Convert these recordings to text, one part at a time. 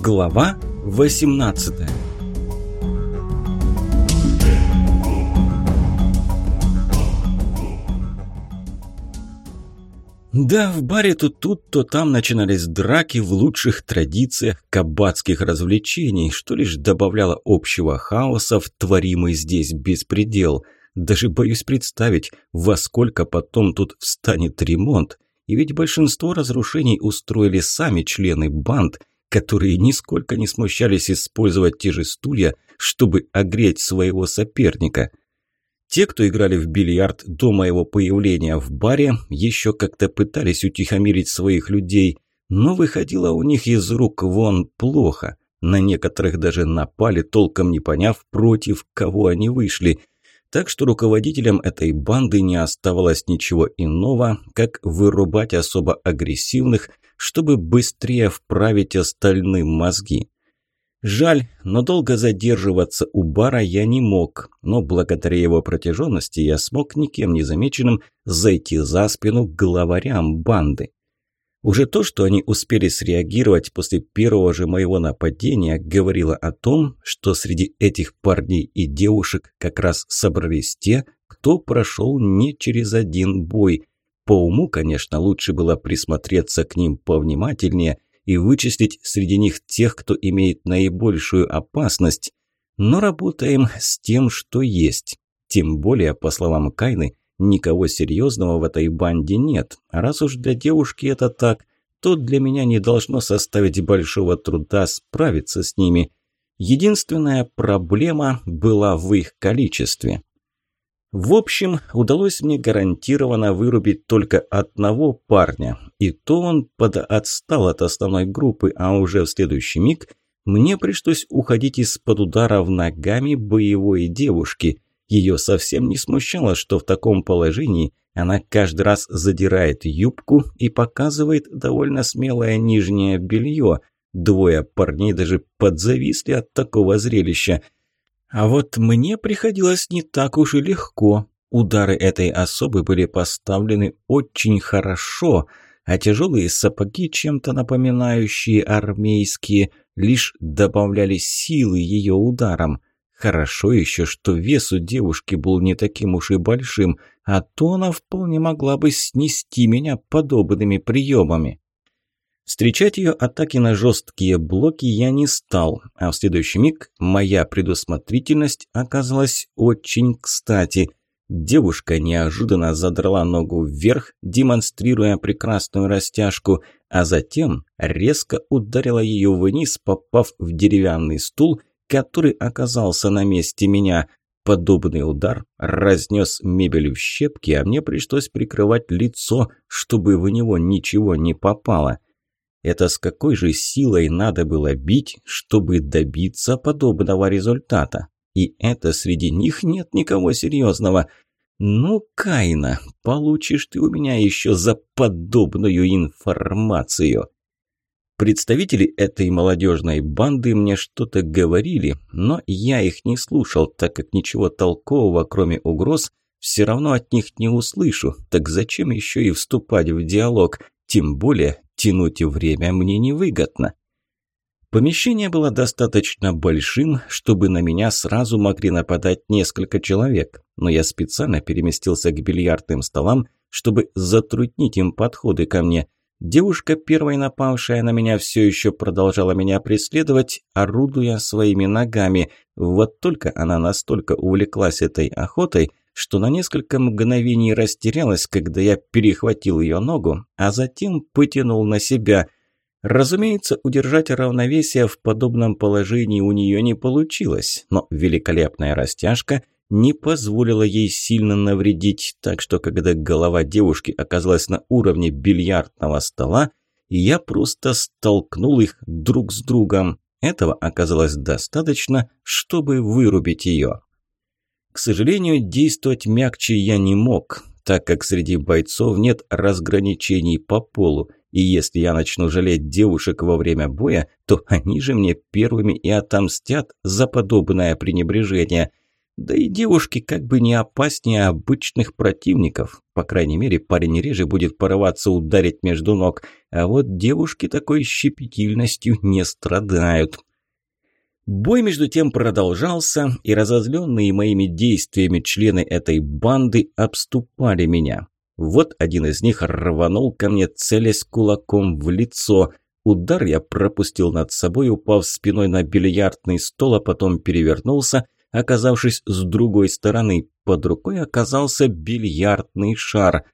Глава 18 Да, в баре то тут, то там начинались драки в лучших традициях кабацких развлечений, что лишь добавляло общего хаоса в творимый здесь беспредел. Даже боюсь представить, во сколько потом тут встанет ремонт. И ведь большинство разрушений устроили сами члены банд, которые нисколько не смущались использовать те же стулья, чтобы огреть своего соперника. Те, кто играли в бильярд до моего появления в баре, еще как-то пытались утихомирить своих людей, но выходило у них из рук вон плохо. На некоторых даже напали, толком не поняв, против кого они вышли. Так что руководителям этой банды не оставалось ничего иного, как вырубать особо агрессивных, чтобы быстрее вправить остальным мозги. Жаль, но долго задерживаться у бара я не мог, но благодаря его протяженности я смог никем не замеченным зайти за спину главарям банды. Уже то, что они успели среагировать после первого же моего нападения, говорило о том, что среди этих парней и девушек как раз собрались те, кто прошел не через один бой. По уму, конечно, лучше было присмотреться к ним повнимательнее и вычислить среди них тех, кто имеет наибольшую опасность. Но работаем с тем, что есть. Тем более, по словам Кайны, никого серьезного в этой банде нет. Раз уж для девушки это так, то для меня не должно составить большого труда справиться с ними. Единственная проблема была в их количестве. В общем, удалось мне гарантированно вырубить только одного парня, и то он подотстал от основной группы, а уже в следующий миг мне пришлось уходить из-под ударов ногами боевой девушки. Ее совсем не смущало, что в таком положении она каждый раз задирает юбку и показывает довольно смелое нижнее белье. Двое парней даже подзависли от такого зрелища – а вот мне приходилось не так уж и легко. Удары этой особы были поставлены очень хорошо, а тяжелые сапоги, чем-то напоминающие армейские, лишь добавляли силы ее ударам. Хорошо еще, что вес у девушки был не таким уж и большим, а то она вполне могла бы снести меня подобными приемами. Встречать ее атаки на жесткие блоки я не стал, а в следующий миг моя предусмотрительность оказалась очень кстати. Девушка неожиданно задрала ногу вверх, демонстрируя прекрасную растяжку, а затем резко ударила ее вниз, попав в деревянный стул, который оказался на месте меня. Подобный удар разнес мебель в щепки, а мне пришлось прикрывать лицо, чтобы в него ничего не попало. Это с какой же силой надо было бить, чтобы добиться подобного результата? И это среди них нет никого серьезного. Ну, Кайна, получишь ты у меня еще за подобную информацию. Представители этой молодежной банды мне что-то говорили, но я их не слушал, так как ничего толкового, кроме угроз, все равно от них не услышу. Так зачем еще и вступать в диалог? Тем более Тянуть время мне невыгодно. Помещение было достаточно большим, чтобы на меня сразу могли нападать несколько человек, но я специально переместился к бильярдным столам, чтобы затруднить им подходы ко мне. Девушка, первой напавшая на меня, все еще продолжала меня преследовать, орудуя своими ногами. Вот только она настолько увлеклась этой охотой, что на несколько мгновений растерялась, когда я перехватил ее ногу, а затем потянул на себя. Разумеется, удержать равновесие в подобном положении у нее не получилось, но великолепная растяжка не позволила ей сильно навредить, так что когда голова девушки оказалась на уровне бильярдного стола, я просто столкнул их друг с другом. Этого оказалось достаточно, чтобы вырубить ее. К сожалению, действовать мягче я не мог, так как среди бойцов нет разграничений по полу, и если я начну жалеть девушек во время боя, то они же мне первыми и отомстят за подобное пренебрежение. Да и девушки как бы не опаснее обычных противников. По крайней мере, парень реже будет порываться ударить между ног, а вот девушки такой щепетильностью не страдают. Бой между тем продолжался, и разозленные моими действиями члены этой банды обступали меня. Вот один из них рванул ко мне, целясь кулаком в лицо. Удар я пропустил над собой, упав спиной на бильярдный стол, а потом перевернулся – оказавшись с другой стороны. Под рукой оказался бильярдный шар.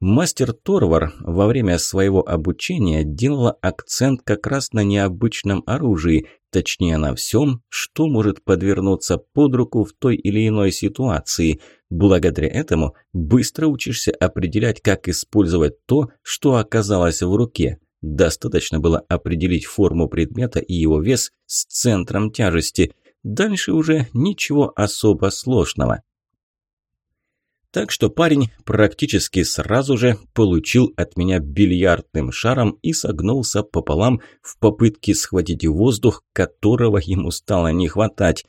Мастер Торвар во время своего обучения делала акцент как раз на необычном оружии, точнее на всем, что может подвернуться под руку в той или иной ситуации. Благодаря этому быстро учишься определять, как использовать то, что оказалось в руке. Достаточно было определить форму предмета и его вес с центром тяжести – Дальше уже ничего особо сложного. Так что парень практически сразу же получил от меня бильярдным шаром и согнулся пополам в попытке схватить воздух, которого ему стало не хватать.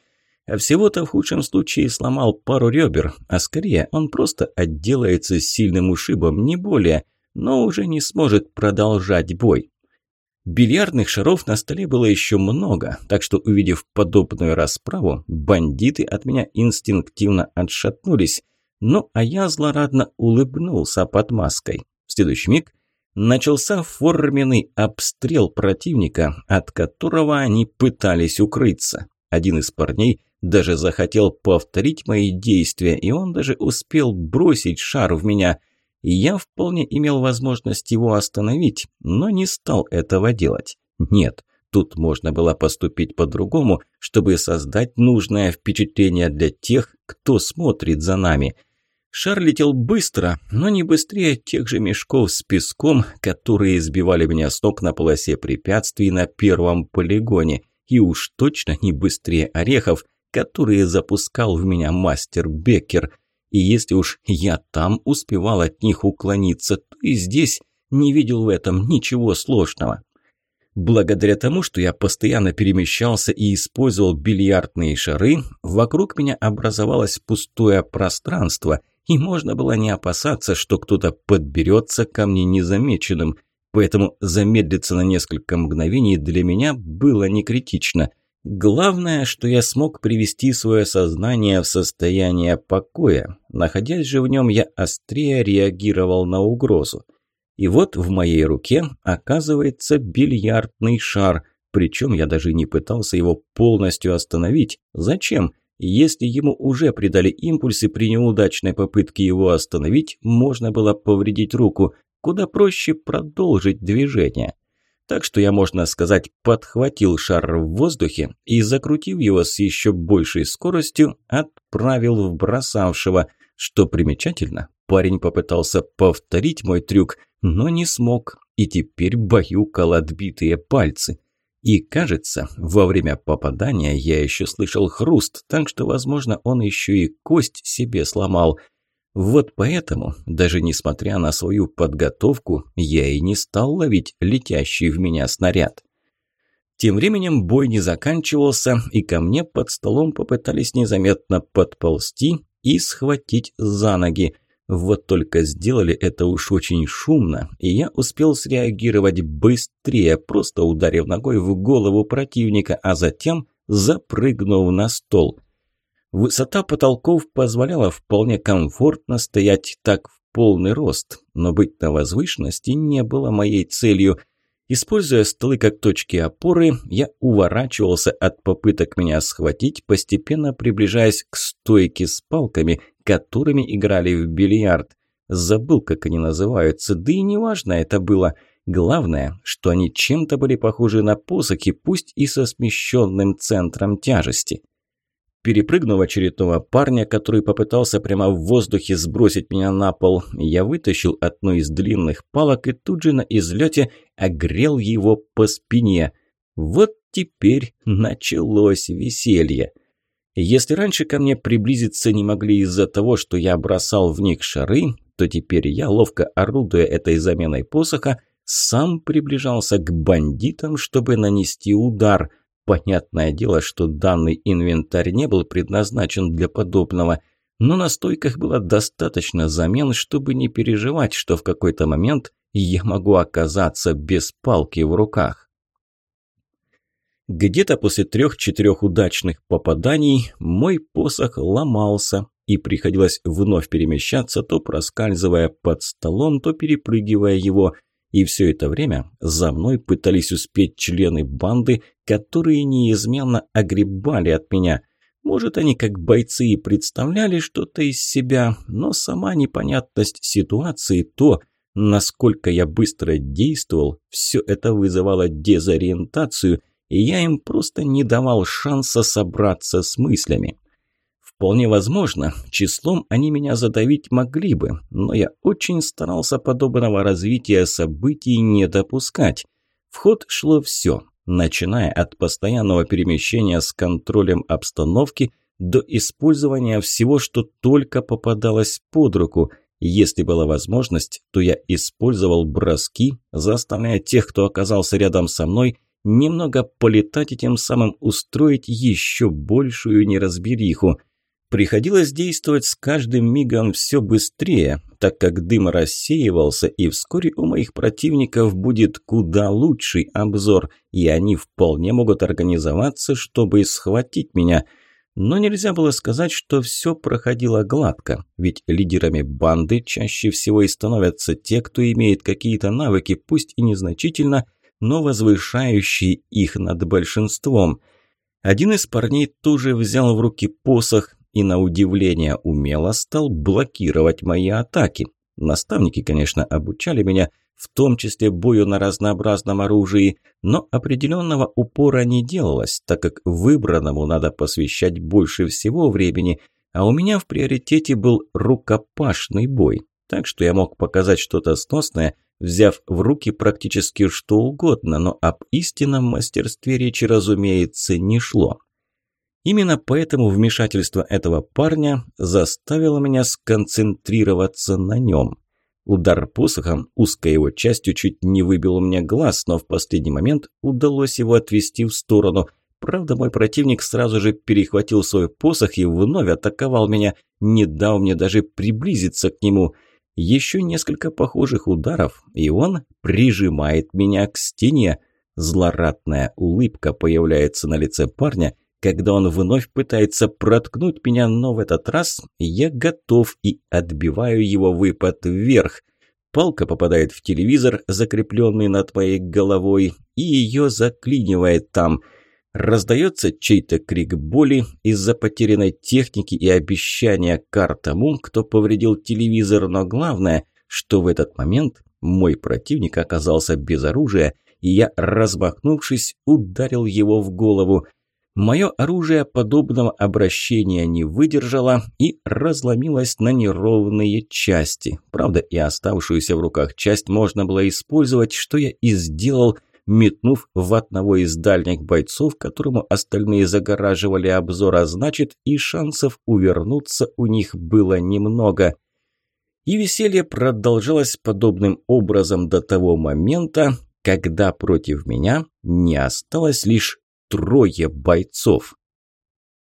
А всего-то в худшем случае сломал пару ребер, а скорее он просто отделается сильным ушибом, не более, но уже не сможет продолжать бой. Бильярдных шаров на столе было еще много, так что, увидев подобную расправу, бандиты от меня инстинктивно отшатнулись. Ну, а я злорадно улыбнулся под маской. В следующий миг начался форменный обстрел противника, от которого они пытались укрыться. Один из парней даже захотел повторить мои действия, и он даже успел бросить шар в меня – я вполне имел возможность его остановить, но не стал этого делать. Нет, тут можно было поступить по-другому, чтобы создать нужное впечатление для тех, кто смотрит за нами. Шар летел быстро, но не быстрее тех же мешков с песком, которые избивали меня с ног на полосе препятствий на первом полигоне, и уж точно не быстрее орехов, которые запускал в меня мастер Беккер – и если уж я там успевал от них уклониться, то и здесь не видел в этом ничего сложного. Благодаря тому, что я постоянно перемещался и использовал бильярдные шары, вокруг меня образовалось пустое пространство, и можно было не опасаться, что кто-то подберется ко мне незамеченным, поэтому замедлиться на несколько мгновений для меня было не критично – Главное, что я смог привести свое сознание в состояние покоя. Находясь же в нем, я острее реагировал на угрозу. И вот в моей руке оказывается бильярдный шар, причем я даже не пытался его полностью остановить. Зачем? Если ему уже придали импульсы при неудачной попытке его остановить, можно было повредить руку. Куда проще продолжить движение. Так что я, можно сказать, подхватил шар в воздухе и, закрутив его с еще большей скоростью, отправил в бросавшего. Что примечательно, парень попытался повторить мой трюк, но не смог, и теперь баюкал отбитые пальцы. И кажется, во время попадания я еще слышал хруст, так что, возможно, он еще и кость себе сломал – вот поэтому, даже несмотря на свою подготовку, я и не стал ловить летящий в меня снаряд. Тем временем бой не заканчивался, и ко мне под столом попытались незаметно подползти и схватить за ноги. Вот только сделали это уж очень шумно, и я успел среагировать быстрее, просто ударив ногой в голову противника, а затем запрыгнув на стол. Высота потолков позволяла вполне комфортно стоять так в полный рост, но быть на возвышенности не было моей целью. Используя столы как точки опоры, я уворачивался от попыток меня схватить, постепенно приближаясь к стойке с палками, которыми играли в бильярд. Забыл, как они называются, да и неважно это было. Главное, что они чем-то были похожи на посохи, пусть и со смещенным центром тяжести. Перепрыгнув очередного парня, который попытался прямо в воздухе сбросить меня на пол, я вытащил одну из длинных палок и тут же на излете огрел его по спине. Вот теперь началось веселье. Если раньше ко мне приблизиться не могли из-за того, что я бросал в них шары, то теперь я, ловко орудуя этой заменой посоха, сам приближался к бандитам, чтобы нанести удар – Понятное дело, что данный инвентарь не был предназначен для подобного, но на стойках было достаточно замен, чтобы не переживать, что в какой-то момент я могу оказаться без палки в руках. Где-то после трех-четырех удачных попаданий мой посох ломался, и приходилось вновь перемещаться, то проскальзывая под столом, то перепрыгивая его. И все это время за мной пытались успеть члены банды, которые неизменно огребали от меня. Может, они как бойцы и представляли что-то из себя, но сама непонятность ситуации, то, насколько я быстро действовал, все это вызывало дезориентацию, и я им просто не давал шанса собраться с мыслями. Вполне возможно, числом они меня задавить могли бы, но я очень старался подобного развития событий не допускать. В ход шло все, начиная от постоянного перемещения с контролем обстановки до использования всего, что только попадалось под руку. Если была возможность, то я использовал броски, заставляя тех, кто оказался рядом со мной, немного полетать и тем самым устроить еще большую неразбериху – Приходилось действовать с каждым мигом все быстрее, так как дым рассеивался, и вскоре у моих противников будет куда лучший обзор, и они вполне могут организоваться, чтобы схватить меня. Но нельзя было сказать, что все проходило гладко, ведь лидерами банды чаще всего и становятся те, кто имеет какие-то навыки, пусть и незначительно, но возвышающие их над большинством – один из парней тоже взял в руки посох и, на удивление, умело стал блокировать мои атаки. Наставники, конечно, обучали меня, в том числе бою на разнообразном оружии, но определенного упора не делалось, так как выбранному надо посвящать больше всего времени, а у меня в приоритете был рукопашный бой, так что я мог показать что-то сносное, взяв в руки практически что угодно, но об истинном мастерстве речи, разумеется, не шло. Именно поэтому вмешательство этого парня заставило меня сконцентрироваться на нем. Удар посохом узкой его частью чуть не выбил у меня глаз, но в последний момент удалось его отвести в сторону. Правда, мой противник сразу же перехватил свой посох и вновь атаковал меня, не дав мне даже приблизиться к нему. Еще несколько похожих ударов, и он прижимает меня к стене. Злорадная улыбка появляется на лице парня – когда он вновь пытается проткнуть меня, но в этот раз я готов и отбиваю его выпад вверх. Палка попадает в телевизор, закрепленный над моей головой, и ее заклинивает там. Раздается чей-то крик боли из-за потерянной техники и обещания кар тому, кто повредил телевизор, но главное, что в этот момент мой противник оказался без оружия, и я, размахнувшись, ударил его в голову – Мое оружие подобного обращения не выдержало и разломилось на неровные части. Правда, и оставшуюся в руках часть можно было использовать, что я и сделал, метнув в одного из дальних бойцов, которому остальные загораживали обзор, а значит, и шансов увернуться у них было немного. И веселье продолжалось подобным образом до того момента, когда против меня не осталось лишь трое бойцов.